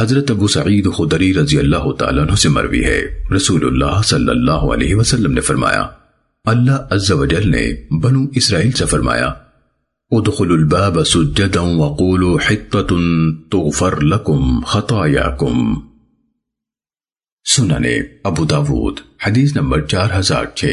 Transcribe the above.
حضرت ابو سعید خدری رضی اللہ تعالیٰ عنہ سے مروی ہے۔ رسول اللہ صلی اللہ علیہ وسلم نے فرمایا، اللہ عز و جل نے بنو اسرائیل سے فرمایا، ادخلوا الباب سجدا وقولوا حطت تغفر لكم خطاياكم سننے ابو داود، حدیث نمبر چار ہزار چھ۔